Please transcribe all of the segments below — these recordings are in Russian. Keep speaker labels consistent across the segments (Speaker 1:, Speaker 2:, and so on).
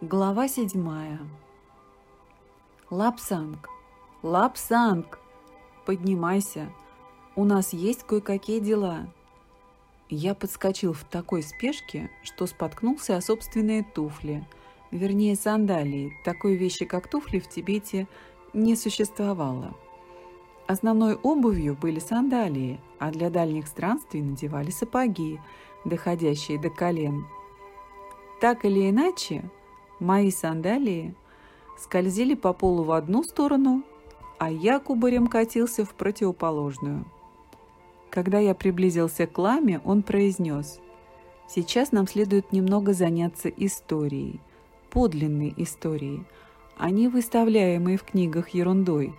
Speaker 1: Глава седьмая. Лобсанг, Лобсанг, поднимайся, у нас есть кое-какие дела. Я подскочил в такой спешке, что споткнулся о собственные туфли, вернее сандалии. Такой вещи, как туфли, в Тибете не существовало. Основной обувью были сандалии, а для дальних странствий надевали сапоги, доходящие до колен. Так или иначе, Мои сандалии скользили по полу в одну сторону, а я кубарем катился в противоположную. Когда я приблизился к ламе, он произнес, «Сейчас нам следует немного заняться историей, подлинной историей, а не выставляемой в книгах ерундой,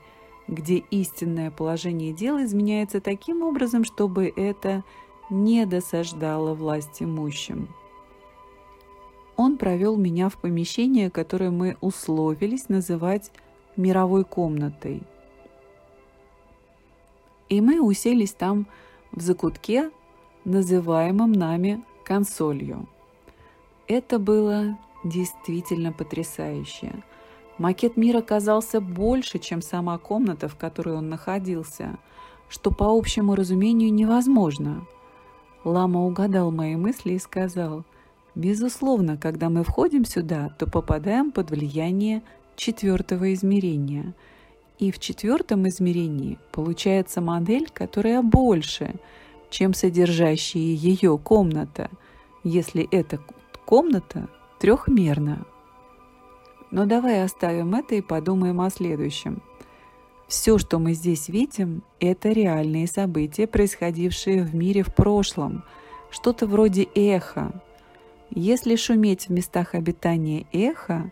Speaker 1: где истинное положение дел изменяется таким образом, чтобы это не досаждало власть имущим». Он провел меня в помещение, которое мы условились называть мировой комнатой. И мы уселись там в закутке, называемом нами консолью. Это было действительно потрясающе. Макет мира казался больше, чем сама комната, в которой он находился, что по общему разумению невозможно. Лама угадал мои мысли и сказал, Безусловно, когда мы входим сюда, то попадаем под влияние четвертого измерения. И в четвертом измерении получается модель, которая больше, чем содержащая ее комната, если эта комната трехмерна. Но давай оставим это и подумаем о следующем. Все, что мы здесь видим, это реальные события, происходившие в мире в прошлом, что-то вроде эха, если шуметь в местах обитания эхо,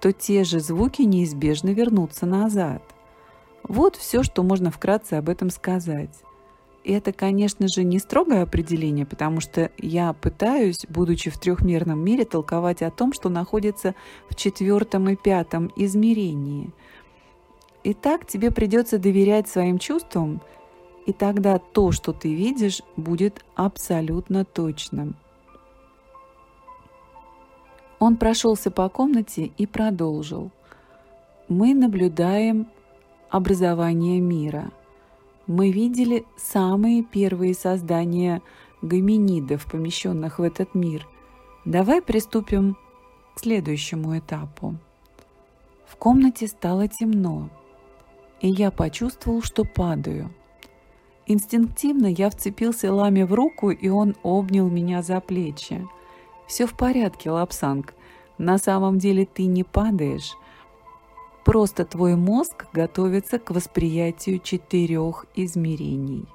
Speaker 1: то те же звуки неизбежно вернутся назад. Вот все, что можно вкратце об этом сказать. Это, конечно же, не строгое определение, потому что я пытаюсь, будучи в трехмерном мире, толковать о том, что находится в четвертом и пятом измерении. Итак, тебе придется доверять своим чувствам, и тогда то, что ты видишь, будет абсолютно точным. Он прошелся по комнате и продолжил. Мы наблюдаем образование мира. Мы видели самые первые создания гоминидов, помещенных в этот мир. Давай приступим к следующему этапу. В комнате стало темно, и я почувствовал, что падаю. Инстинктивно я вцепился Ламе в руку, и он обнял меня за плечи – все в порядке, Лапсанг. На самом деле ты не падаешь. Просто твой мозг готовится к восприятию четырех измерений.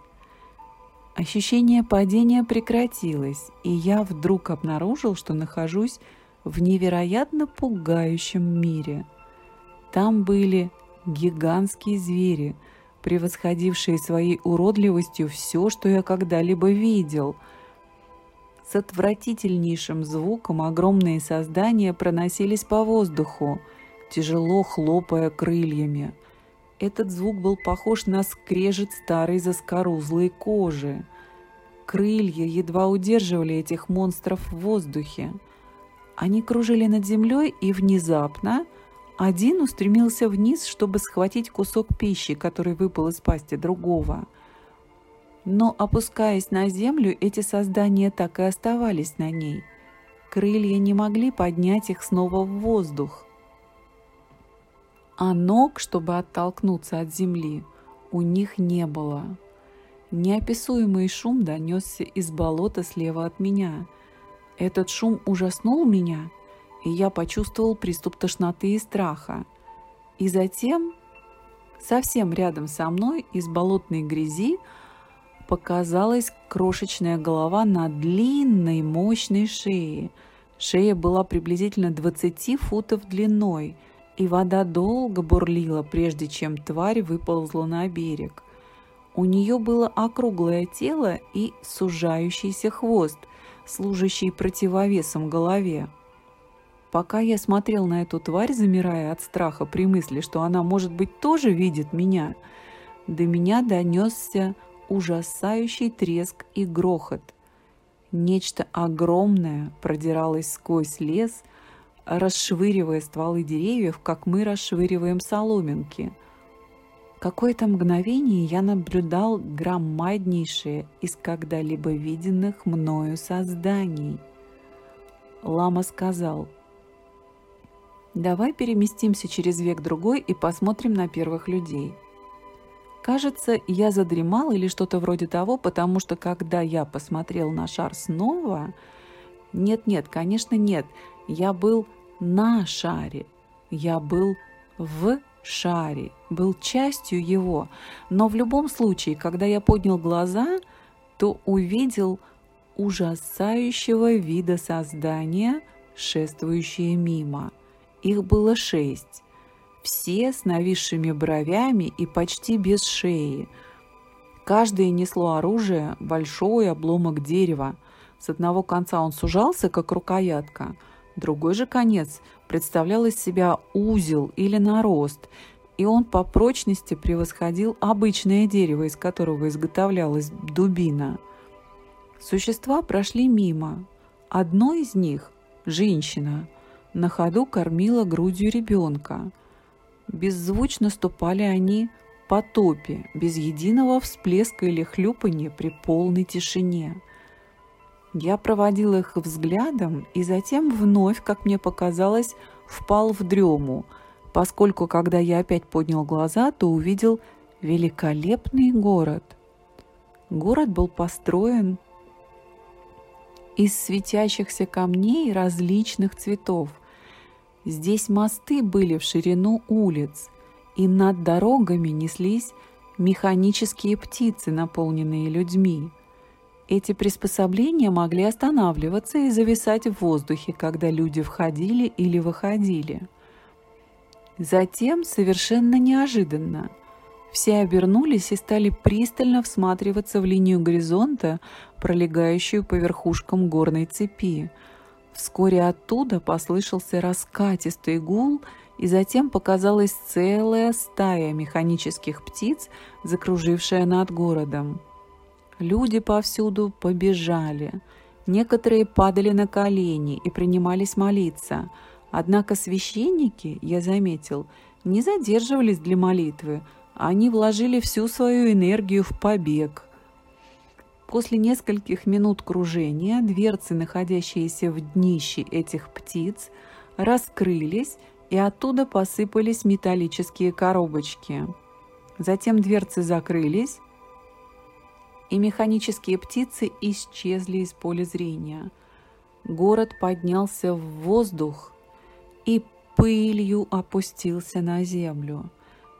Speaker 1: Ощущение падения прекратилось, и я вдруг обнаружил, что нахожусь в невероятно пугающем мире. Там были гигантские звери, превосходившие своей уродливостью все, что я когда-либо видел – с отвратительнейшим звуком огромные создания проносились по воздуху, тяжело хлопая крыльями. Этот звук был похож на скрежет старой заскорузлой кожи. Крылья едва удерживали этих монстров в воздухе. Они кружили над землей, и внезапно один устремился вниз, чтобы схватить кусок пищи, который выпал из пасти другого. Но, опускаясь на землю, эти создания так и оставались на ней. Крылья не могли поднять их снова в воздух. А ног, чтобы оттолкнуться от земли, у них не было. Неописуемый шум донесся из болота слева от меня. Этот шум ужаснул меня, и я почувствовал приступ тошноты и страха. И затем, совсем рядом со мной, из болотной грязи, показалась крошечная голова на длинной мощной шее. Шея была приблизительно 20 футов длиной, и вода долго бурлила, прежде чем тварь выползла на берег. У нее было округлое тело и сужающийся хвост, служащий противовесом голове. Пока я смотрел на эту тварь, замирая от страха при мысли, что она, может быть, тоже видит меня, до меня донесся ужасающий треск и грохот. Нечто огромное продиралось сквозь лес, расшвыривая стволы деревьев, как мы расшвыриваем соломинки. Какое-то мгновение я наблюдал громаднейшее из когда-либо виденных мною созданий. Лама сказал, «Давай переместимся через век другой и посмотрим на первых людей». Кажется, я задремал или что-то вроде того, потому что когда я посмотрел на шар снова... Нет-нет, конечно, нет. Я был на шаре. Я был в шаре, был частью его. Но в любом случае, когда я поднял глаза, то увидел ужасающего вида создания, шествующие мимо. Их было шесть все с нависшими бровями и почти без шеи. Каждое несло оружие, большой обломок дерева. С одного конца он сужался, как рукоятка, другой же конец представлял из себя узел или нарост, и он по прочности превосходил обычное дерево, из которого изготовлялась дубина. Существа прошли мимо. Одно из них, женщина, на ходу кормила грудью ребенка – Беззвучно ступали они по топе, без единого всплеска или хлюпанья при полной тишине. Я проводил их взглядом и затем вновь, как мне показалось, впал в дрему, поскольку, когда я опять поднял глаза, то увидел великолепный город. Город был построен из светящихся камней различных цветов – Здесь мосты были в ширину улиц, и над дорогами неслись механические птицы, наполненные людьми. Эти приспособления могли останавливаться и зависать в воздухе, когда люди входили или выходили. Затем, совершенно неожиданно, все обернулись и стали пристально всматриваться в линию горизонта, пролегающую по верхушкам горной цепи – Вскоре оттуда послышался раскатистый гул, и затем показалась целая стая механических птиц, закружившая над городом. Люди повсюду побежали. Некоторые падали на колени и принимались молиться. Однако священники, я заметил, не задерживались для молитвы. Они вложили всю свою энергию в побег. После нескольких минут кружения дверцы, находящиеся в днище этих птиц, раскрылись, и оттуда посыпались металлические коробочки. Затем дверцы закрылись, и механические птицы исчезли из поля зрения. Город поднялся в воздух и пылью опустился на землю.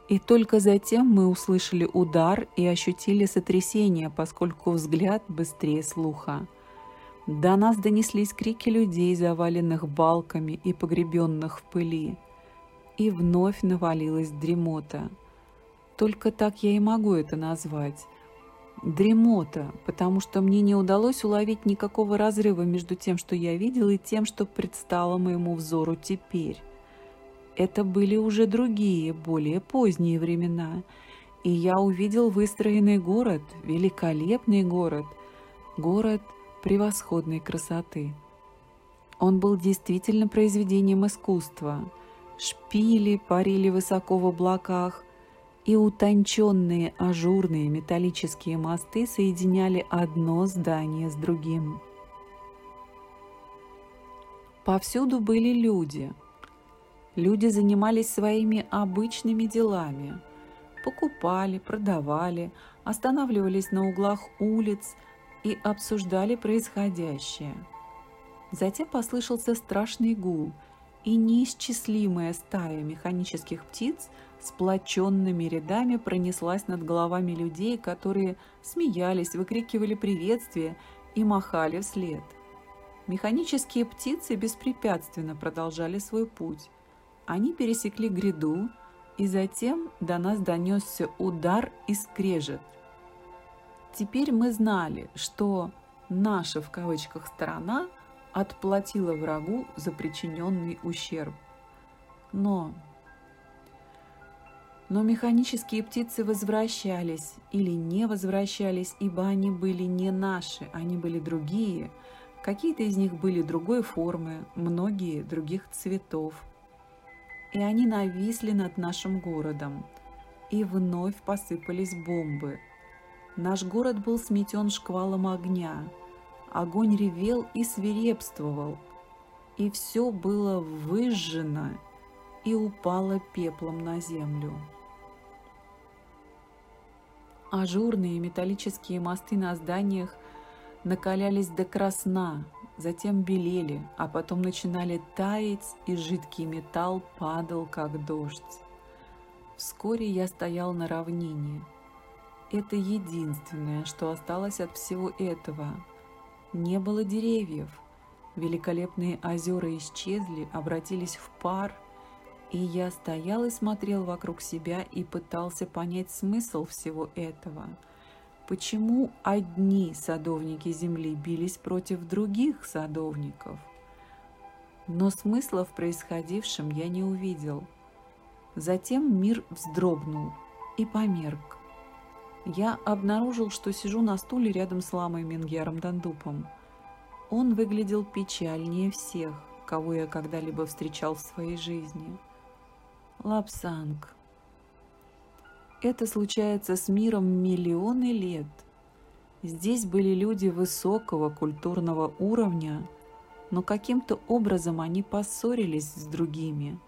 Speaker 1: И только затем мы услышали удар и ощутили сотрясение, поскольку взгляд быстрее слуха. До нас донеслись крики людей, заваленных балками и погребенных в пыли. И вновь навалилась дремота. Только так я и могу это назвать. Дремота, потому что мне не удалось уловить никакого разрыва между тем, что я видел, и тем, что предстало моему взору теперь. Это были уже другие, более поздние времена, и я увидел выстроенный город, великолепный город, город превосходной красоты. Он был действительно произведением искусства. Шпили парили высоко в облаках, и утонченные ажурные металлические мосты соединяли одно здание с другим. Повсюду были люди – Люди занимались своими обычными делами. Покупали, продавали, останавливались на углах улиц и обсуждали происходящее. Затем послышался страшный гул, и неисчислимая стая механических птиц сплоченными рядами пронеслась над головами людей, которые смеялись, выкрикивали приветствия и махали вслед. Механические птицы беспрепятственно продолжали свой путь. Они пересекли гряду, и затем до нас донесся удар и скрежет. Теперь мы знали, что наша в кавычках сторона отплатила врагу за причиненный ущерб. Но но механические птицы возвращались или не возвращались, ибо они были не наши, они были другие. Какие-то из них были другой формы, многие других цветов. И они нависли над нашим городом, и вновь посыпались бомбы. Наш город был сметен шквалом огня. Огонь ревел и свирепствовал, и все было выжжено и упало пеплом на землю. Ажурные металлические мосты на зданиях накалялись до красна, затем белели, а потом начинали таять, и жидкий металл падал, как дождь. Вскоре я стоял на равнине. Это единственное, что осталось от всего этого. Не было деревьев. Великолепные озера исчезли, обратились в пар, и я стоял и смотрел вокруг себя и пытался понять смысл всего этого – Почему одни садовники земли бились против других садовников? Но смысла в происходившем я не увидел. Затем мир вздрогнул и померк. Я обнаружил, что сижу на стуле рядом с ламой Менгером Дандупом. Он выглядел печальнее всех, кого я когда-либо встречал в своей жизни. Лапсанг, это случается с миром миллионы лет. Здесь были люди высокого культурного уровня, но каким-то образом они поссорились с другими,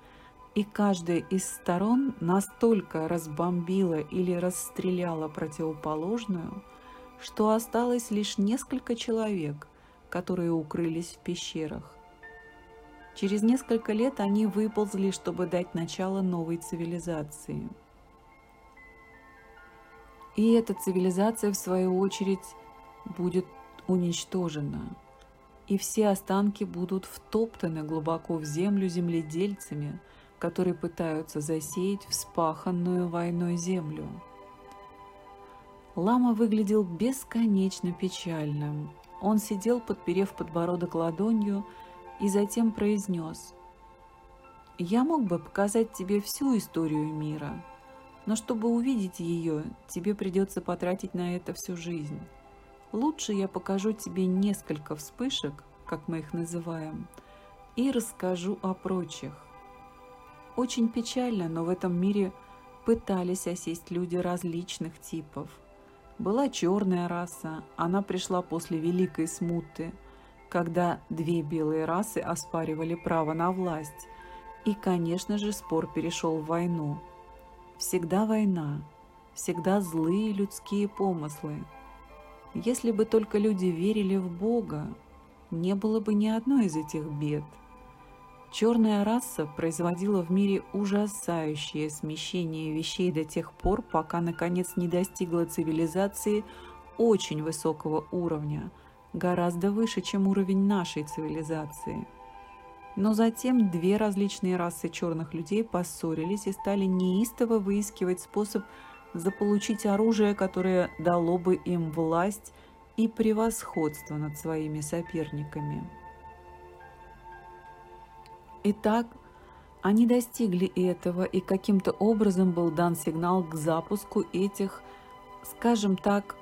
Speaker 1: и каждая из сторон настолько разбомбила или расстреляла противоположную, что осталось лишь несколько человек, которые укрылись в пещерах. Через несколько лет они выползли, чтобы дать начало новой цивилизации – и эта цивилизация, в свою очередь, будет уничтожена. И все останки будут втоптаны глубоко в землю земледельцами, которые пытаются засеять вспаханную войной землю. Лама выглядел бесконечно печальным. Он сидел, подперев подбородок ладонью, и затем произнес «Я мог бы показать тебе всю историю мира, но чтобы увидеть ее, тебе придется потратить на это всю жизнь. Лучше я покажу тебе несколько вспышек, как мы их называем, и расскажу о прочих. Очень печально, но в этом мире пытались осесть люди различных типов. Была черная раса, она пришла после Великой Смуты, когда две белые расы оспаривали право на власть. И, конечно же, спор перешел в войну – Всегда война, всегда злые людские помыслы. Если бы только люди верили в Бога, не было бы ни одной из этих бед. Черная раса производила в мире ужасающее смещение вещей до тех пор, пока наконец не достигла цивилизации очень высокого уровня, гораздо выше, чем уровень нашей цивилизации – но затем две различные расы черных людей поссорились и стали неистово выискивать способ заполучить оружие, которое дало бы им власть и превосходство над своими соперниками. Итак, они достигли этого, и каким-то образом был дан сигнал к запуску этих, скажем так,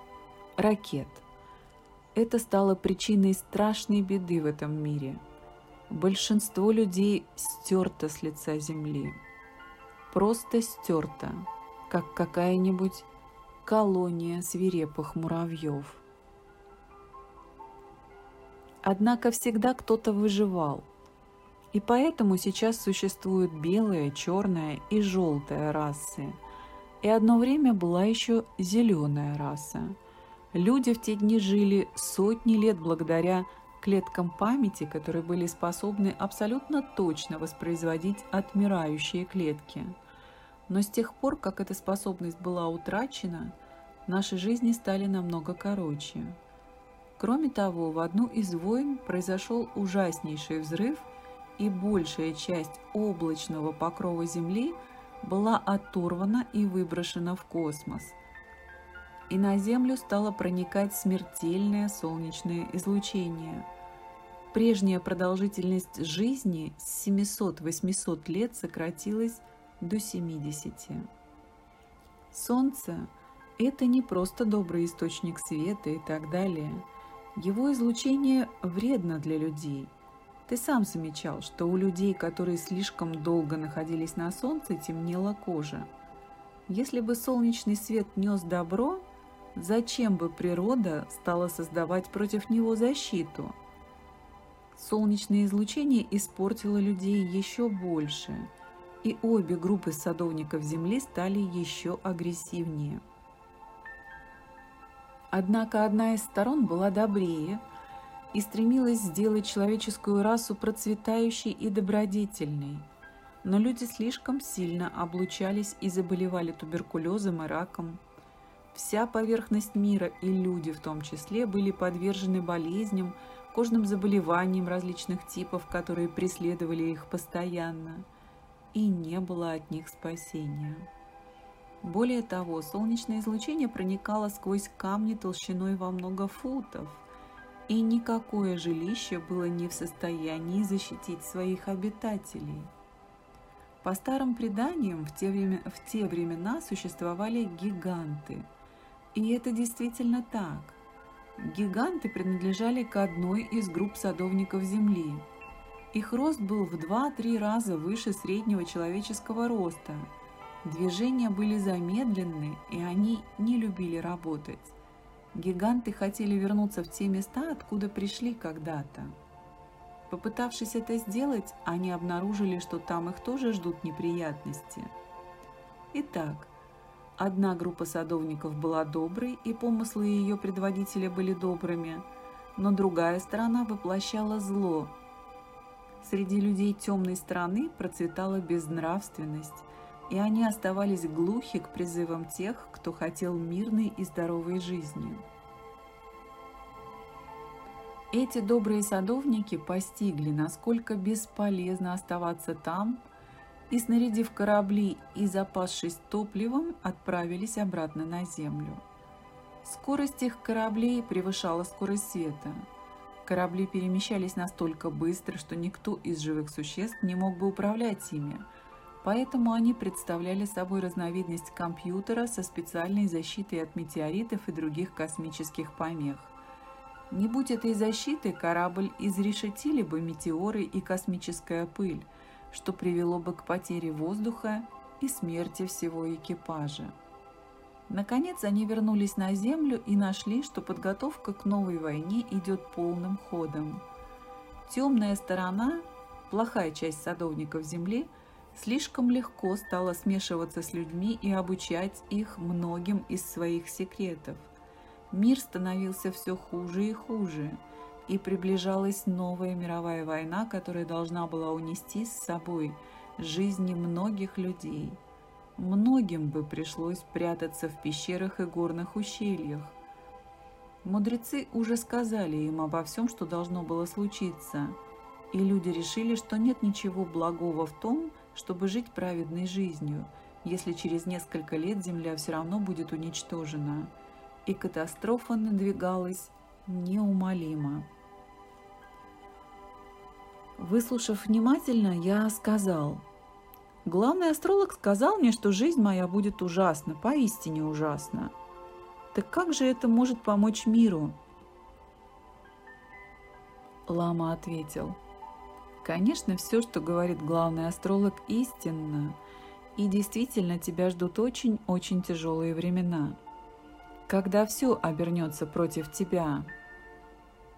Speaker 1: ракет. Это стало причиной страшной беды в этом мире – Большинство людей стерто с лица земли. Просто стерто, как какая-нибудь колония свирепых муравьев. Однако всегда кто-то выживал. И поэтому сейчас существуют белая, черная и желтая расы. И одно время была еще зеленая раса. Люди в те дни жили сотни лет благодаря клеткам памяти, которые были способны абсолютно точно воспроизводить отмирающие клетки. Но с тех пор, как эта способность была утрачена, наши жизни стали намного короче. Кроме того, в одну из войн произошел ужаснейший взрыв, и большая часть облачного покрова Земли была оторвана и выброшена в космос. И на Землю стало проникать смертельное солнечное излучение – Прежняя продолжительность жизни с 700-800 лет сократилась до 70. Солнце – это не просто добрый источник света и так далее. Его излучение вредно для людей. Ты сам замечал, что у людей, которые слишком долго находились на солнце, темнела кожа. Если бы солнечный свет нес добро, зачем бы природа стала создавать против него защиту? Солнечное излучение испортило людей еще больше, и обе группы садовников Земли стали еще агрессивнее. Однако одна из сторон была добрее и стремилась сделать человеческую расу процветающей и добродетельной. Но люди слишком сильно облучались и заболевали туберкулезом и раком. Вся поверхность мира и люди в том числе были подвержены болезням, кожным заболеваниям различных типов, которые преследовали их постоянно, и не было от них спасения. Более того, солнечное излучение проникало сквозь камни толщиной во много футов, и никакое жилище было не в состоянии защитить своих обитателей. По старым преданиям, в те, время, в те времена существовали гиганты. И это действительно так. Гиганты принадлежали к одной из групп садовников Земли. Их рост был в 2-3 раза выше среднего человеческого роста – Движения были замедленны, и они не любили работать. Гиганты хотели вернуться в те места, откуда пришли когда-то. Попытавшись это сделать, они обнаружили, что там их тоже ждут неприятности. Итак, одна группа садовников была доброй, и помыслы ее предводителя были добрыми, но другая сторона воплощала зло. Среди людей темной стороны процветала безнравственность, и они оставались глухи к призывам тех, кто хотел мирной и здоровой жизни. Эти добрые садовники постигли, насколько бесполезно оставаться там, и, снарядив корабли и запасшись топливом, отправились обратно на Землю. Скорость их кораблей превышала скорость света. Корабли перемещались настолько быстро, что никто из живых существ не мог бы управлять ими – Поэтому они представляли собой разновидность компьютера со специальной защитой от метеоритов и других космических помех. Не будь этой защиты, корабль изрешетили бы метеоры и космическая пыль, что привело бы к потере воздуха и смерти всего экипажа. Наконец они вернулись на Землю и нашли, что подготовка к новой войне идет полным ходом. Темная сторона, плохая часть садовников Земли – слишком легко стало смешиваться с людьми и обучать их многим из своих секретов. Мир становился все хуже и хуже, и приближалась новая мировая война, которая должна была унести с собой жизни многих людей. Многим бы пришлось прятаться в пещерах и горных ущельях. Мудрецы уже сказали им обо всем, что должно было случиться, и люди решили, что нет ничего благого в том, чтобы жить праведной жизнью, если через несколько лет Земля все равно будет уничтожена. И катастрофа надвигалась неумолимо. Выслушав внимательно, я сказал, «Главный астролог сказал мне, что жизнь моя будет ужасна, поистине ужасна. Так как же это может помочь миру?» Лама ответил – Конечно, все, что говорит главный астролог, истинно. И действительно тебя ждут очень-очень тяжелые времена, когда все обернется против тебя.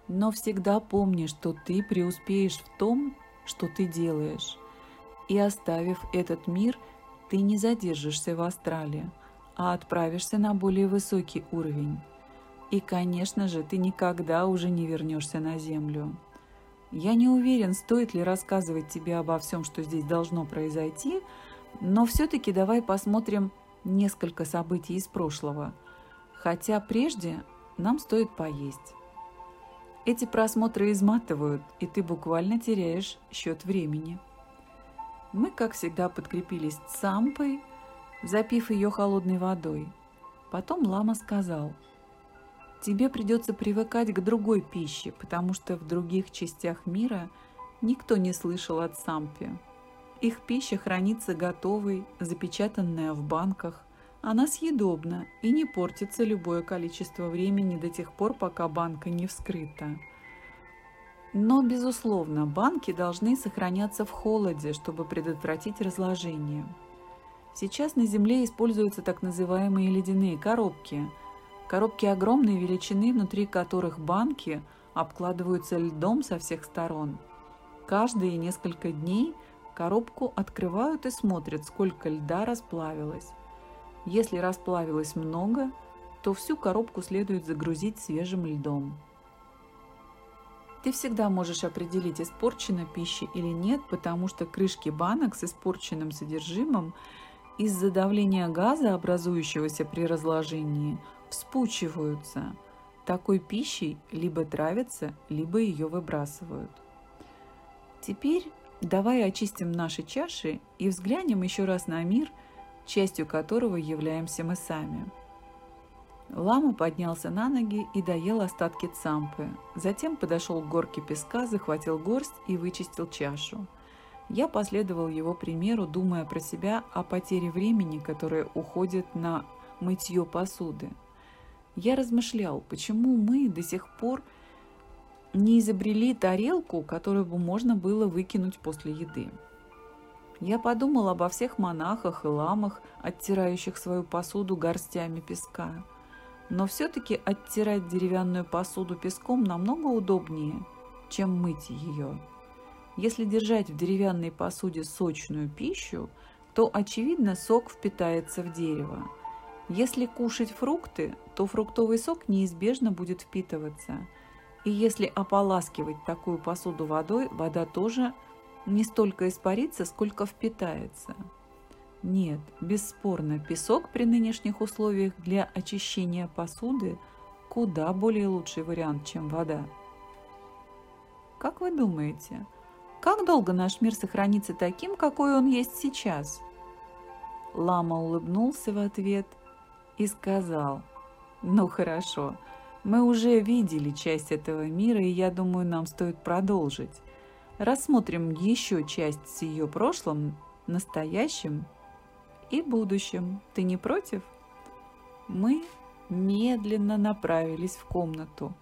Speaker 1: Но всегда помни, что ты преуспеешь в том, что ты делаешь. И оставив этот мир, ты не задержишься в астрале, а отправишься на более высокий уровень. И, конечно же, ты никогда уже не вернешься на Землю. Я не уверен, стоит ли рассказывать тебе обо всем, что здесь должно произойти, но все-таки давай посмотрим несколько событий из прошлого. Хотя прежде нам стоит поесть. Эти просмотры изматывают, и ты буквально теряешь счет времени. Мы, как всегда, подкрепились сампой, запив ее холодной водой. Потом лама сказал – тебе придется привыкать к другой пище, потому что в других частях мира никто не слышал от сампи. Их пища хранится готовой, запечатанная в банках, Она съедобна и не портится любое количество времени до тех пор, пока банка не вскрыта. Но, безусловно, банки должны сохраняться в холоде, чтобы предотвратить разложение. Сейчас на Земле используются так называемые ледяные коробки. Коробки огромной величины, внутри которых банки обкладываются льдом со всех сторон. Каждые несколько дней коробку открывают и смотрят, сколько льда расплавилось. Если расплавилось много, то всю коробку следует загрузить свежим льдом. Ты всегда можешь определить, испорчена пища или нет, потому что крышки банок с испорченным содержимым из-за давления газа, образующегося при разложении, вспучиваются. Такой пищей либо травятся, либо ее выбрасывают. Теперь давай очистим наши чаши и взглянем еще раз на мир, частью которого являемся мы сами. Лама поднялся на ноги и доел остатки цампы. Затем подошел к горке песка, захватил горсть и вычистил чашу. Я последовал его примеру, думая про себя о потере времени, которое уходит на мытье посуды. Я размышлял, почему мы до сих пор не изобрели тарелку, которую бы можно было выкинуть после еды. Я подумал обо всех монахах и ламах, оттирающих свою посуду горстями песка – но все-таки оттирать деревянную посуду песком намного удобнее, чем мыть ее. Если держать в деревянной посуде сочную пищу, то, очевидно, сок впитается в дерево. Если кушать фрукты, то фруктовый сок неизбежно будет впитываться. И если ополаскивать такую посуду водой, вода тоже не столько испарится, сколько впитается. Нет, бесспорно, песок при нынешних условиях для очищения посуды куда более лучший вариант, чем вода. Как вы думаете, как долго наш мир сохранится таким, какой он есть сейчас? Лама улыбнулся в ответ и сказал, ну хорошо, мы уже видели часть этого мира, и я думаю, нам стоит продолжить. Рассмотрим еще часть с ее прошлым, настоящим и будущем. Ты не против? Мы медленно направились в комнату,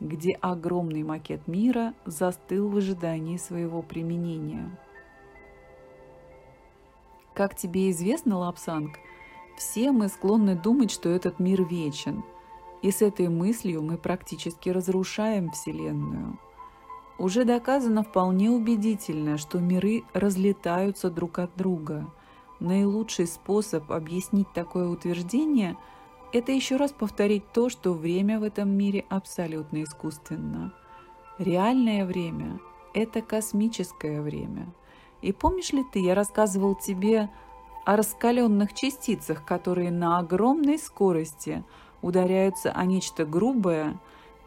Speaker 1: где огромный макет мира застыл в ожидании своего применения. Как тебе известно, Лапсанг, все мы склонны думать, что этот мир вечен, и с этой мыслью мы практически разрушаем Вселенную. Уже доказано вполне убедительно, что миры разлетаются друг от друга – Наилучший способ объяснить такое утверждение – это еще раз повторить то, что время в этом мире абсолютно искусственно. Реальное время – это космическое время. И помнишь ли ты, я рассказывал тебе о раскаленных частицах, которые на огромной скорости ударяются о нечто грубое,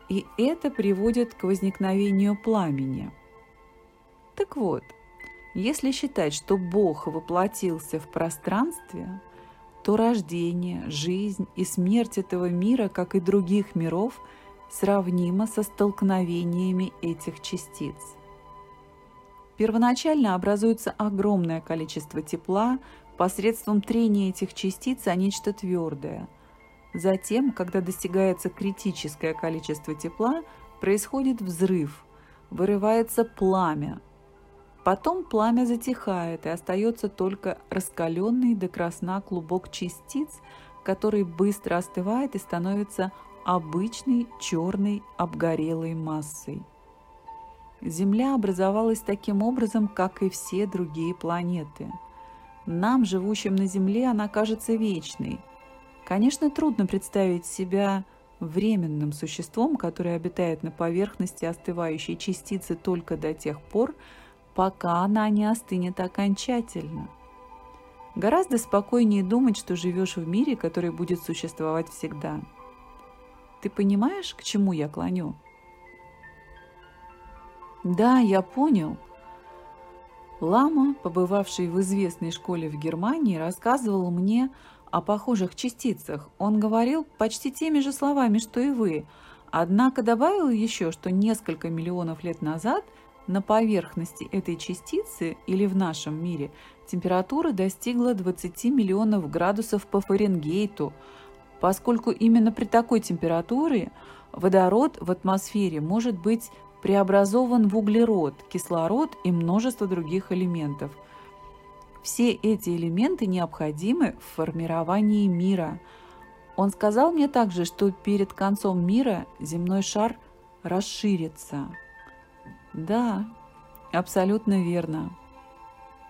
Speaker 1: и это приводит к возникновению пламени. Так вот – если считать, что Бог воплотился в пространстве, то рождение, жизнь и смерть этого мира, как и других миров, сравнимо со столкновениями этих частиц. Первоначально образуется огромное количество тепла посредством трения этих частиц о нечто твердое. Затем, когда достигается критическое количество тепла, происходит взрыв, вырывается пламя, Потом пламя затихает, и остается только раскаленный до красна клубок частиц, который быстро остывает и становится обычной черной обгорелой массой. Земля образовалась таким образом, как и все другие планеты. Нам, живущим на Земле, она кажется вечной. Конечно, трудно представить себя временным существом, которое обитает на поверхности остывающей частицы только до тех пор, пока она не остынет окончательно. Гораздо спокойнее думать, что живешь в мире, который будет существовать всегда. Ты понимаешь, к чему я клоню? Да, я понял. Лама, побывавший в известной школе в Германии, рассказывал мне о похожих частицах. Он говорил почти теми же словами, что и вы, однако добавил еще, что несколько миллионов лет назад – на поверхности этой частицы или в нашем мире температура достигла 20 миллионов градусов по Фаренгейту, поскольку именно при такой температуре водород в атмосфере может быть преобразован в углерод, кислород и множество других элементов. Все эти элементы необходимы в формировании мира. Он сказал мне также, что перед концом мира земной шар расширится. Да, абсолютно верно.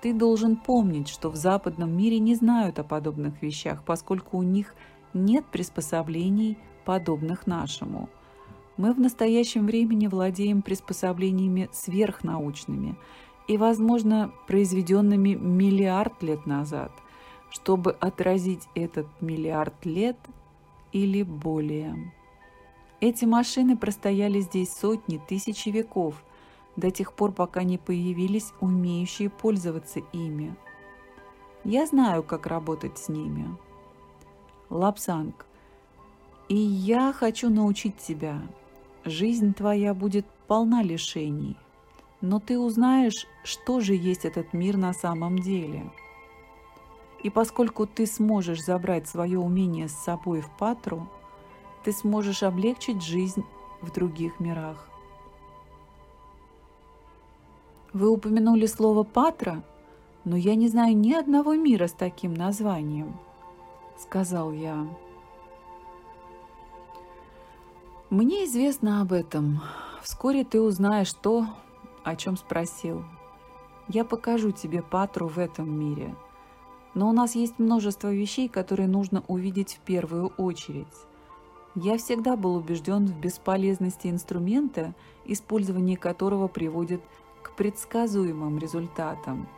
Speaker 1: Ты должен помнить, что в западном мире не знают о подобных вещах, поскольку у них нет приспособлений, подобных нашему – мы в настоящем времени владеем приспособлениями сверхнаучными и, возможно, произведенными миллиард лет назад, чтобы отразить этот миллиард лет или более. Эти машины простояли здесь сотни, тысячи веков, до тех пор, пока не появились умеющие пользоваться ими. Я знаю, как работать с ними. Лапсанг. И я хочу научить тебя – Жизнь твоя будет полна лишений, но ты узнаешь, что же есть этот мир на самом деле. И поскольку ты сможешь забрать свое умение с собой в Патру, ты сможешь облегчить жизнь в других мирах. Вы упомянули слово «патра», но я не знаю ни одного мира с таким названием, сказал я. Мне известно об этом. Вскоре ты узнаешь то, о чем спросил. Я покажу тебе Патру в этом мире. Но у нас есть множество вещей, которые нужно увидеть в первую очередь. Я всегда был убежден в бесполезности инструмента, использование которого приводит к предсказуемым результатам.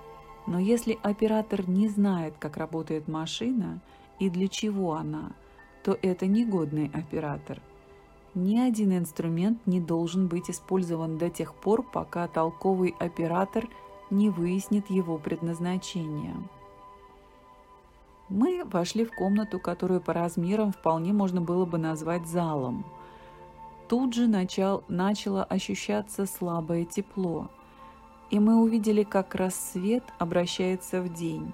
Speaker 1: Но если оператор не знает, как работает машина и для чего она, то это негодный оператор – ни один инструмент не должен быть использован до тех пор, пока толковый оператор не выяснит его предназначение. Мы вошли в комнату, которую по размерам вполне можно было бы назвать залом. Тут же начал, начало ощущаться слабое тепло, и мы увидели, как рассвет обращается в день.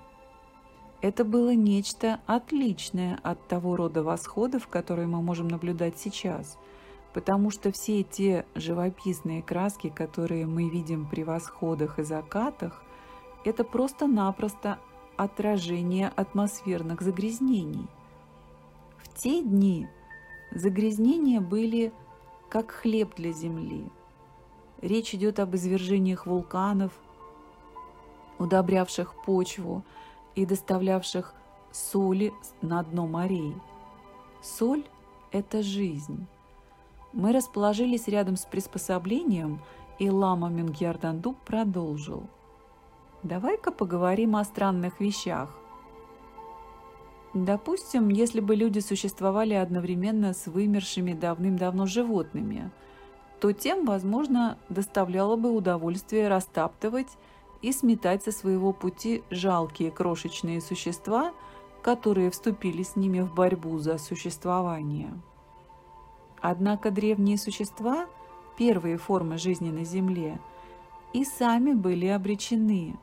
Speaker 1: Это было нечто отличное от того рода восходов, которые мы можем наблюдать сейчас – потому что все те живописные краски, которые мы видим при восходах и закатах, это просто-напросто отражение атмосферных загрязнений. В те дни загрязнения были как хлеб для Земли. Речь идет об извержениях вулканов, удобрявших почву и доставлявших соли на дно морей. Соль – это жизнь. Мы расположились рядом с приспособлением, и лама Мингьярданду продолжил. «Давай-ка поговорим о странных вещах. Допустим, если бы люди существовали одновременно с вымершими давным-давно животными, то тем, возможно, доставляло бы удовольствие растаптывать и сметать со своего пути жалкие крошечные существа, которые вступили с ними в борьбу за существование. Однако древние существа, первые формы жизни на Земле, и сами были обречены.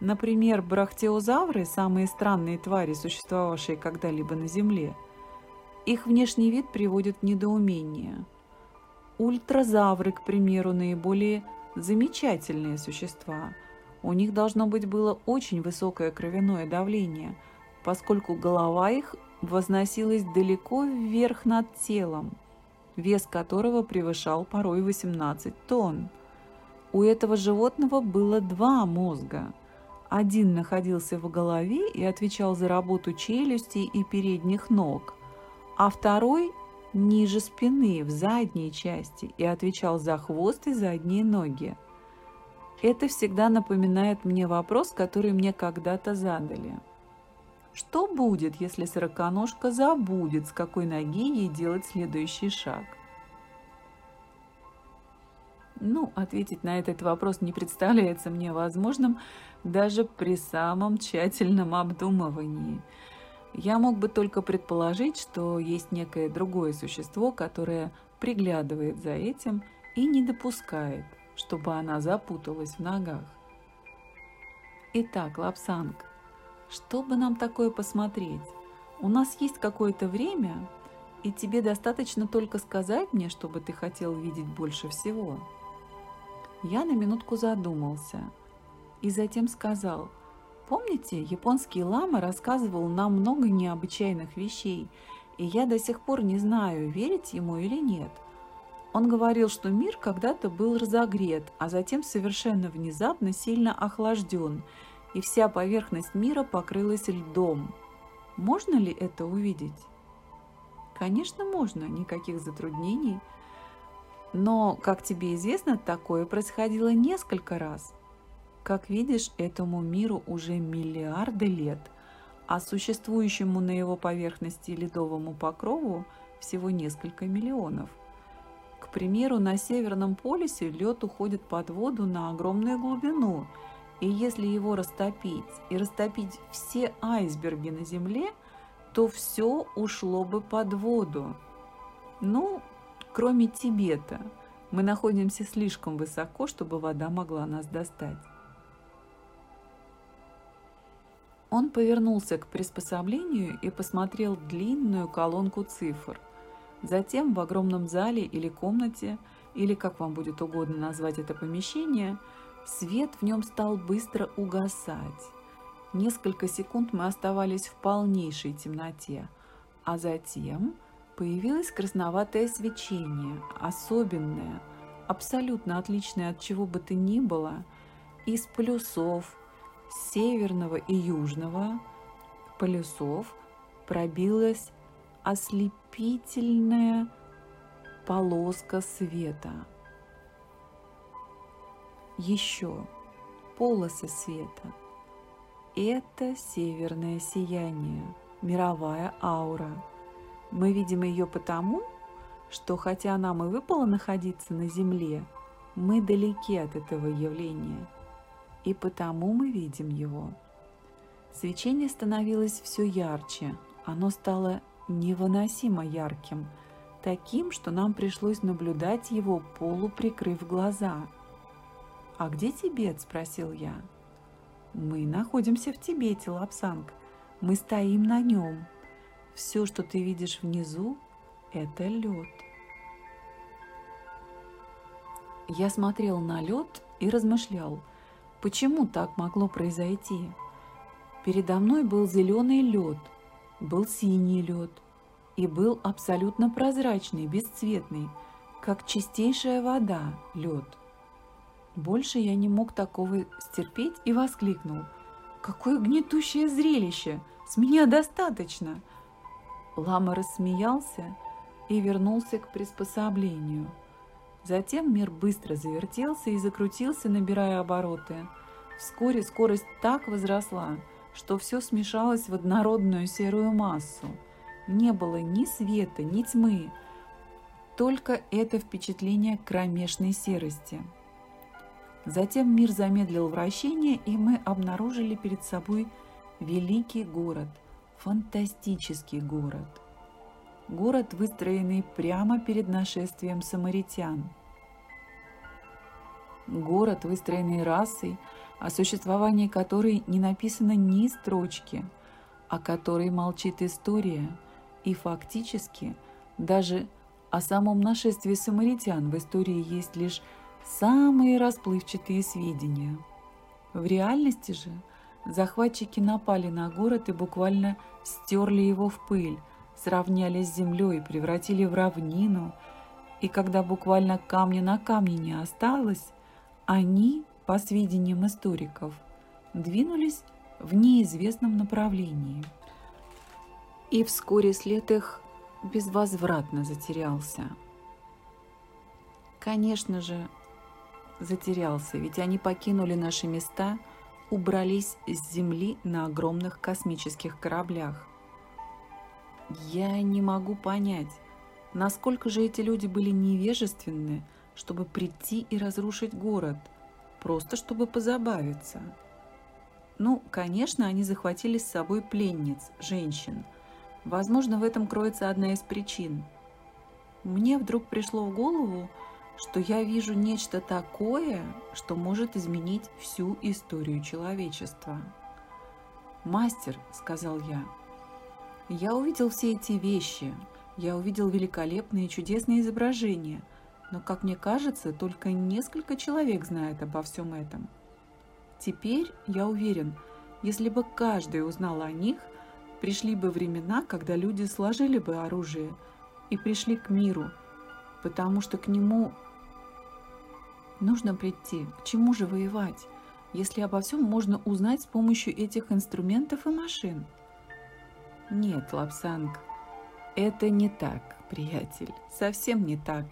Speaker 1: Например, брахтеозавры – самые странные твари, существовавшие когда-либо на Земле. Их внешний вид приводит в недоумение. Ультразавры, к примеру, наиболее замечательные существа. У них должно быть было очень высокое кровяное давление, поскольку голова их возносилась далеко вверх над телом – вес которого превышал порой 18 тонн. У этого животного было два мозга. Один находился в голове и отвечал за работу челюстей и передних ног, а второй ниже спины, в задней части, и отвечал за хвост и задние ноги. Это всегда напоминает мне вопрос, который мне когда-то задали. Что будет, если сороконожка забудет, с какой ноги ей делать следующий шаг? Ну, ответить на этот вопрос не представляется мне возможным даже при самом тщательном обдумывании. Я мог бы только предположить, что есть некое другое существо, которое приглядывает за этим и не допускает, чтобы она запуталась в ногах. Итак, Лапсанг, что бы нам такое посмотреть? У нас есть какое-то время, и тебе достаточно только сказать мне, чтобы ты хотел видеть больше всего. Я на минутку задумался и затем сказал, помните, японский лама рассказывал нам много необычайных вещей, и я до сих пор не знаю, верить ему или нет. Он говорил, что мир когда-то был разогрет, а затем совершенно внезапно сильно охлажден, и вся поверхность мира покрылась льдом. Можно ли это увидеть? Конечно, можно, никаких затруднений. Но, как тебе известно, такое происходило несколько раз. Как видишь, этому миру уже миллиарды лет, а существующему на его поверхности ледовому покрову всего несколько миллионов. К примеру, на Северном полюсе лед уходит под воду на огромную глубину, и если его растопить и растопить все айсберги на Земле, то все ушло бы под воду. Ну, кроме Тибета. Мы находимся слишком высоко, чтобы вода могла нас достать. Он повернулся к приспособлению и посмотрел длинную колонку цифр. Затем в огромном зале или комнате, или как вам будет угодно назвать это помещение, свет в нем стал быстро угасать. Несколько секунд мы оставались в полнейшей темноте, а затем Появилось красноватое свечение, особенное, абсолютно отличное от чего бы то ни было, из полюсов северного и южного полюсов пробилась ослепительная полоска света. Еще полосы света. Это северное сияние, мировая аура – мы видим ее потому, что хотя нам и выпало находиться на Земле, мы далеки от этого явления, и потому мы видим его. Свечение становилось все ярче, оно стало невыносимо ярким, таким, что нам пришлось наблюдать его, полуприкрыв глаза. «А где Тибет?» – спросил я. «Мы находимся в Тибете, Лапсанг. Мы стоим на нем», все, что ты видишь внизу, это лед. Я смотрел на лед и размышлял, почему так могло произойти. Передо мной был зеленый лед, был синий лед и был абсолютно прозрачный, бесцветный, как чистейшая вода лед. Больше я не мог такого стерпеть и воскликнул. «Какое гнетущее зрелище! С меня достаточно!» Лама рассмеялся и вернулся к приспособлению. Затем мир быстро завертелся и закрутился, набирая обороты. Вскоре скорость так возросла, что все смешалось в однородную серую массу. Не было ни света, ни тьмы, только это впечатление кромешной серости. Затем мир замедлил вращение, и мы обнаружили перед собой великий город – фантастический город. Город, выстроенный прямо перед нашествием самаритян. Город, выстроенный расой, о существовании которой не написано ни строчки, о которой молчит история, и фактически даже о самом нашествии самаритян в истории есть лишь самые расплывчатые сведения. В реальности же – Захватчики напали на город и буквально стерли его в пыль, сравняли с землей, превратили в равнину. И когда буквально камня на камне не осталось, они, по сведениям историков, двинулись в неизвестном направлении. И вскоре след их безвозвратно затерялся. Конечно же, затерялся, ведь они покинули наши места – убрались с Земли на огромных космических кораблях. Я не могу понять, насколько же эти люди были невежественны, чтобы прийти и разрушить город, просто чтобы позабавиться. Ну, конечно, они захватили с собой пленниц, женщин. Возможно, в этом кроется одна из причин. Мне вдруг пришло в голову, что я вижу нечто такое, что может изменить всю историю человечества. «Мастер», — сказал я, — «я увидел все эти вещи, я увидел великолепные и чудесные изображения, но, как мне кажется, только несколько человек знает обо всем этом. Теперь я уверен, если бы каждый узнал о них, пришли бы времена, когда люди сложили бы оружие и пришли к миру, потому что к нему нужно прийти. К чему же воевать, если обо всем можно узнать с помощью этих инструментов и машин? Нет, Лапсанг, это не так, приятель, совсем не так.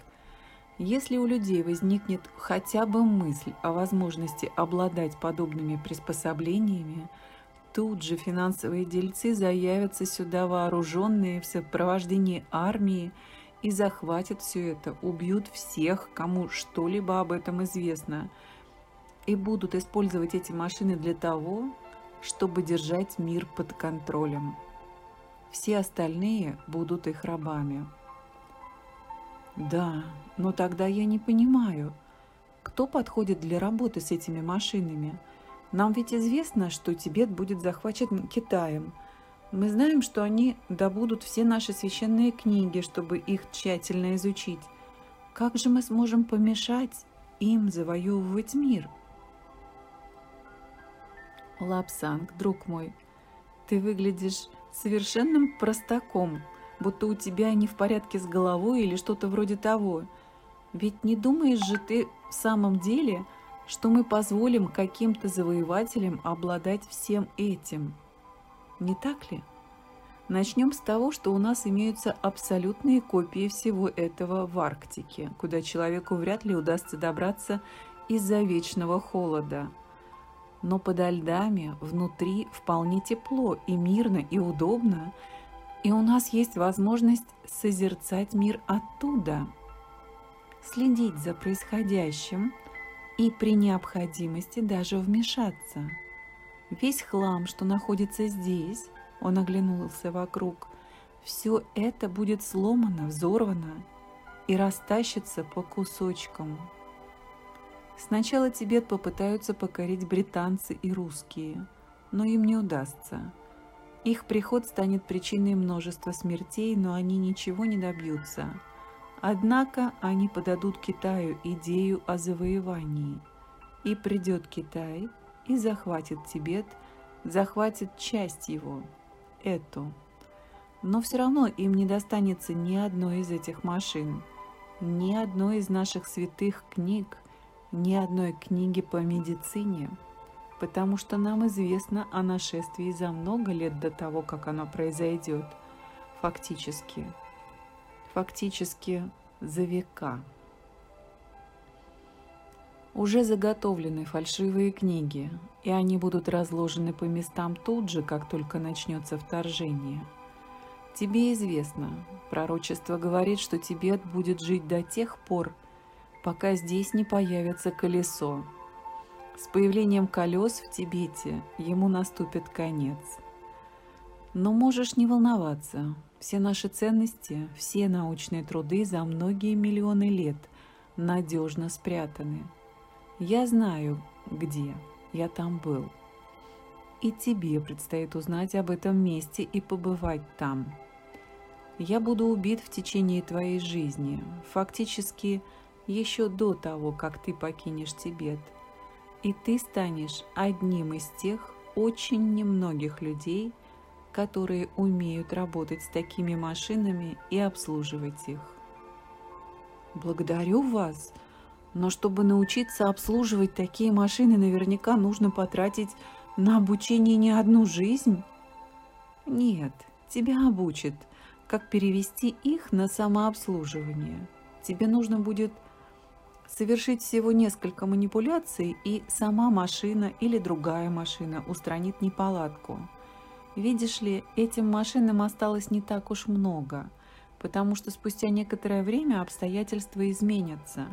Speaker 1: Если у людей возникнет хотя бы мысль о возможности обладать подобными приспособлениями, тут же финансовые дельцы заявятся сюда вооруженные в сопровождении армии и захватят все это, убьют всех, кому что-либо об этом известно, и будут использовать эти машины для того, чтобы держать мир под контролем. Все остальные будут их рабами. Да, но тогда я не понимаю, кто подходит для работы с этими машинами. Нам ведь известно, что Тибет будет захвачен Китаем. Мы знаем, что они добудут все наши священные книги, чтобы их тщательно изучить. Как же мы сможем помешать им завоевывать мир? Лапсанг, друг мой, ты выглядишь совершенным простаком, будто у тебя не в порядке с головой или что-то вроде того. Ведь не думаешь же ты в самом деле, что мы позволим каким-то завоевателям обладать всем этим? Не так ли? Начнем с того, что у нас имеются абсолютные копии всего этого в Арктике, куда человеку вряд ли удастся добраться из-за вечного холода. Но подо льдами внутри вполне тепло и мирно и удобно, и у нас есть возможность созерцать мир оттуда, следить за происходящим и при необходимости даже вмешаться. Весь хлам, что находится здесь, он оглянулся вокруг, все это будет сломано, взорвано и растащится по кусочкам. Сначала Тибет попытаются покорить британцы и русские, но им не удастся – их приход станет причиной множества смертей, но они ничего не добьются. Однако они подадут Китаю идею о завоевании. И придет Китай и захватит Тибет, захватит часть его, эту. Но все равно им не достанется ни одной из этих машин, ни одной из наших святых книг, ни одной книги по медицине – потому что нам известно о нашествии за много лет до того, как оно произойдет. Фактически. Фактически за века. Уже заготовлены фальшивые книги, и они будут разложены по местам тут же, как только начнется вторжение. Тебе известно, пророчество говорит, что Тибет будет жить до тех пор, пока здесь не появится колесо, с появлением колес в Тибете ему наступит конец. Но можешь не волноваться. Все наши ценности, все научные труды за многие миллионы лет надежно спрятаны. Я знаю, где. Я там был. И тебе предстоит узнать об этом месте и побывать там. Я буду убит в течение твоей жизни, фактически еще до того, как ты покинешь Тибет – и ты станешь одним из тех очень немногих людей, которые умеют работать с такими машинами и обслуживать их. Благодарю вас, но чтобы научиться обслуживать такие машины, наверняка нужно потратить на обучение не одну жизнь. Нет, тебя обучат, как перевести их на самообслуживание. Тебе нужно будет совершить всего несколько манипуляций, и сама машина или другая машина устранит неполадку. Видишь ли, этим машинам осталось не так уж много, потому что спустя некоторое время обстоятельства изменятся.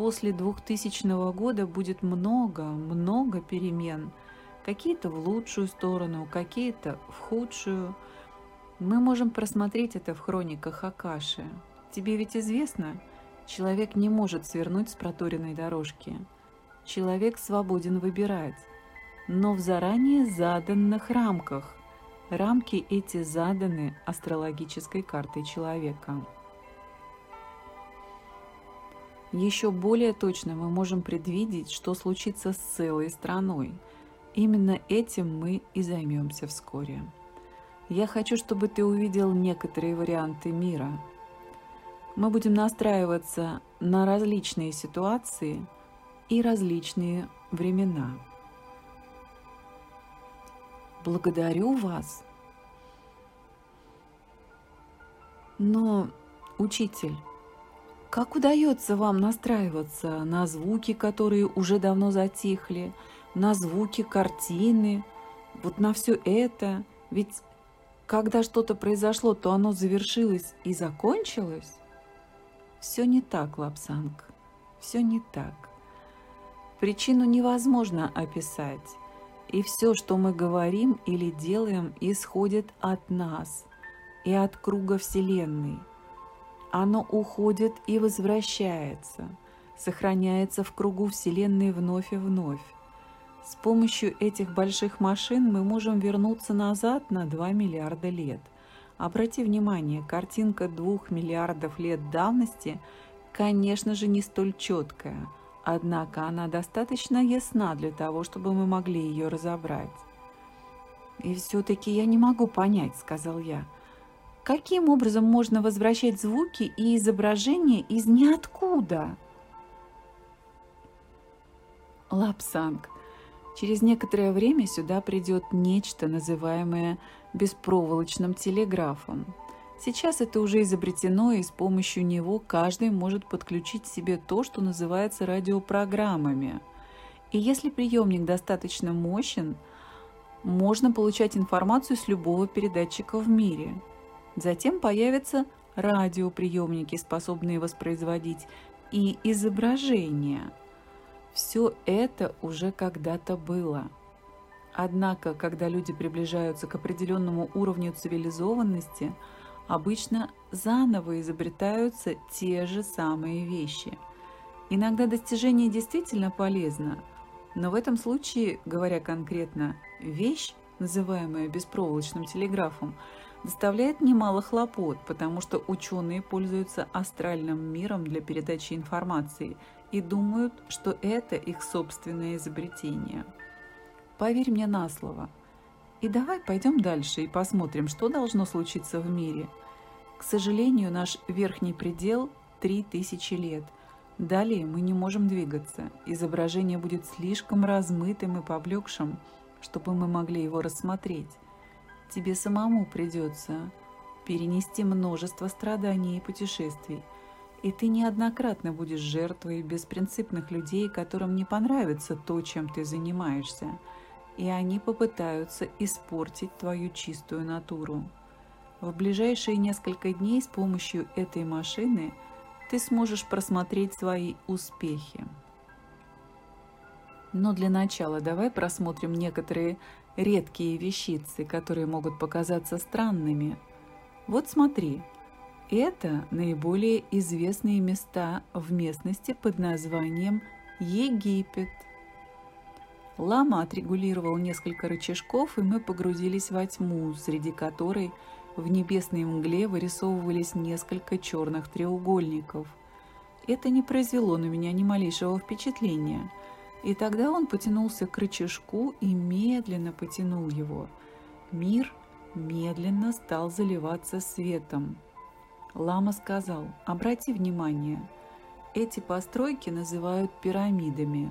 Speaker 1: После 2000 года будет много, много перемен. Какие-то в лучшую сторону, какие-то в худшую. Мы можем просмотреть это в хрониках Акаши. Тебе ведь известно, Человек не может свернуть с проторенной дорожки. Человек свободен выбирать, но в заранее заданных рамках. Рамки эти заданы астрологической картой человека. Еще более точно мы можем предвидеть, что случится с целой страной. Именно этим мы и займемся вскоре. Я хочу, чтобы ты увидел некоторые варианты мира – мы будем настраиваться на различные ситуации и различные времена. Благодарю вас. Но, учитель, как удается вам настраиваться на звуки, которые уже давно затихли, на звуки картины, вот на все это? Ведь когда что-то произошло, то оно завершилось и закончилось? Все не так, Лапсанг, все не так. Причину невозможно описать, и все, что мы говорим или делаем, исходит от нас и от круга Вселенной. Оно уходит и возвращается, сохраняется в кругу Вселенной вновь и вновь. С помощью этих больших машин мы можем вернуться назад на 2 миллиарда лет – Обрати внимание, картинка двух миллиардов лет давности, конечно же, не столь четкая, однако она достаточно ясна для того, чтобы мы могли ее разобрать. «И все-таки я не могу понять», — сказал я, — «каким образом можно возвращать звуки и изображения из ниоткуда?» Лапсанг. Через некоторое время сюда придет нечто, называемое беспроволочным телеграфом. Сейчас это уже изобретено, и с помощью него каждый может подключить себе то, что называется радиопрограммами. И если приемник достаточно мощен, можно получать информацию с любого передатчика в мире. Затем появятся радиоприемники, способные воспроизводить и изображения. Все это уже когда-то было – Однако, когда люди приближаются к определенному уровню цивилизованности, обычно заново изобретаются те же самые вещи. Иногда достижение действительно полезно, но в этом случае, говоря конкретно, вещь, называемая беспроволочным телеграфом, доставляет немало хлопот, потому что ученые пользуются астральным миром для передачи информации и думают, что это их собственное изобретение. Поверь мне на слово. И давай пойдем дальше и посмотрим, что должно случиться в мире. К сожалению, наш верхний предел – 3000 лет. Далее мы не можем двигаться. Изображение будет слишком размытым и поблекшим, чтобы мы могли его рассмотреть. Тебе самому придется перенести множество страданий и путешествий, и ты неоднократно будешь жертвой беспринципных людей, которым не понравится то, чем ты занимаешься – и они попытаются испортить твою чистую натуру. В ближайшие несколько дней с помощью этой машины ты сможешь просмотреть свои успехи. Но для начала давай просмотрим некоторые редкие вещицы, которые могут показаться странными. Вот смотри, это наиболее известные места в местности под названием Египет – Лама отрегулировал несколько рычажков, и мы погрузились во тьму, среди которой в небесной мгле вырисовывались несколько черных треугольников. Это не произвело на меня ни малейшего впечатления. И тогда он потянулся к рычажку и медленно потянул его. Мир медленно стал заливаться светом. Лама сказал, обрати внимание, эти постройки называют пирамидами.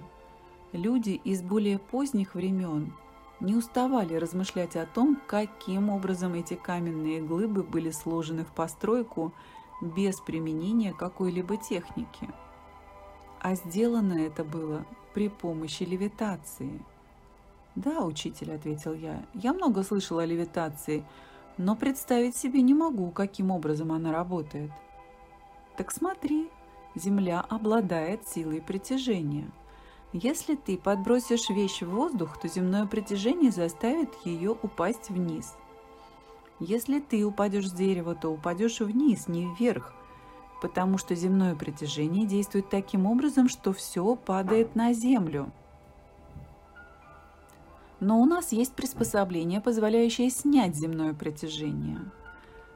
Speaker 1: Люди из более поздних времен не уставали размышлять о том, каким образом эти каменные глыбы были сложены в постройку без применения какой-либо техники. А сделано это было при помощи левитации. «Да, учитель», — ответил я, — «я много слышал о левитации, но представить себе не могу, каким образом она работает». «Так смотри, Земля обладает силой притяжения». Если ты подбросишь вещь в воздух, то земное притяжение заставит ее упасть вниз. Если ты упадешь с дерева, то упадешь вниз, не вверх. Потому что земное притяжение действует таким образом, что все падает на Землю. Но у нас есть приспособление, позволяющее снять земное притяжение.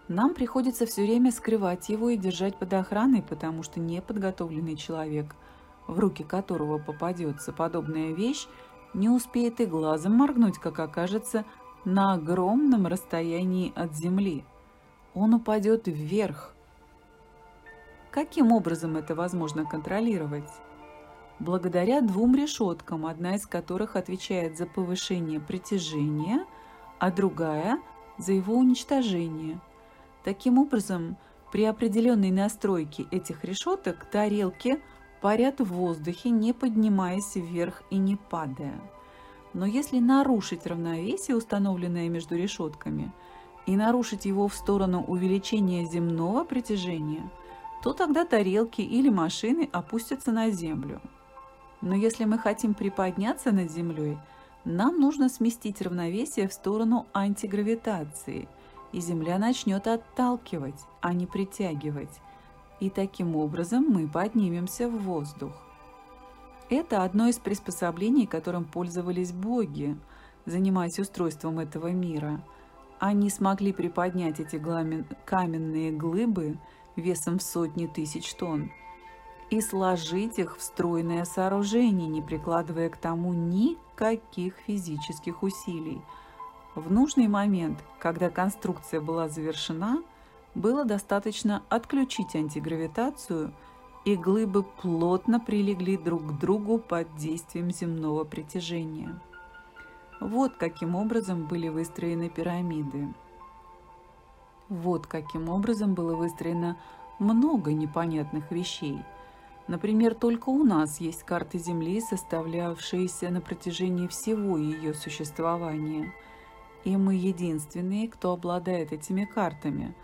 Speaker 1: Нам приходится все время скрывать его и держать под охраной, потому что неподготовленный человек, в руки которого попадется подобная вещь, не успеет и глазом моргнуть, как окажется на огромном расстоянии от земли. Он упадет вверх. Каким образом это возможно контролировать? благодаря двум решеткам, одна из которых отвечает за повышение притяжения, а другая – за его уничтожение. Таким образом, при определенной настройке этих решеток тарелки парят в воздухе, не поднимаясь вверх и не падая. Но если нарушить равновесие, установленное между решетками, и нарушить его в сторону увеличения земного притяжения, то тогда тарелки или машины опустятся на землю. Но если мы хотим приподняться над Землей, нам нужно сместить равновесие в сторону антигравитации, и Земля начнет отталкивать, а не притягивать. И таким образом мы поднимемся в воздух. Это одно из приспособлений, которым пользовались боги, занимаясь устройством этого мира. Они смогли приподнять эти каменные глыбы весом в сотни тысяч тонн и сложить их в стройное сооружение, не прикладывая к тому никаких физических усилий. В нужный момент, когда конструкция была завершена, было достаточно отключить антигравитацию, и глыбы плотно прилегли друг к другу под действием земного притяжения. Вот каким образом были выстроены пирамиды. Вот каким образом было выстроено много непонятных вещей – Например, только у нас есть карты Земли, составлявшиеся на протяжении всего ее существования. И мы единственные, кто обладает этими картами,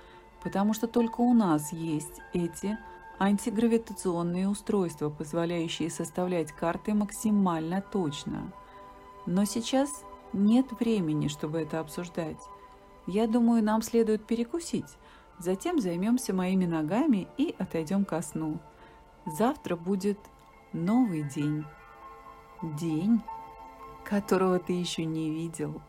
Speaker 1: потому что только у нас есть эти антигравитационные устройства, позволяющие составлять карты максимально точно. Но сейчас нет времени, чтобы это обсуждать. Я думаю, нам следует перекусить, затем займемся моими ногами и отойдем ко сну. Завтра будет новый день. День, которого ты еще не видел.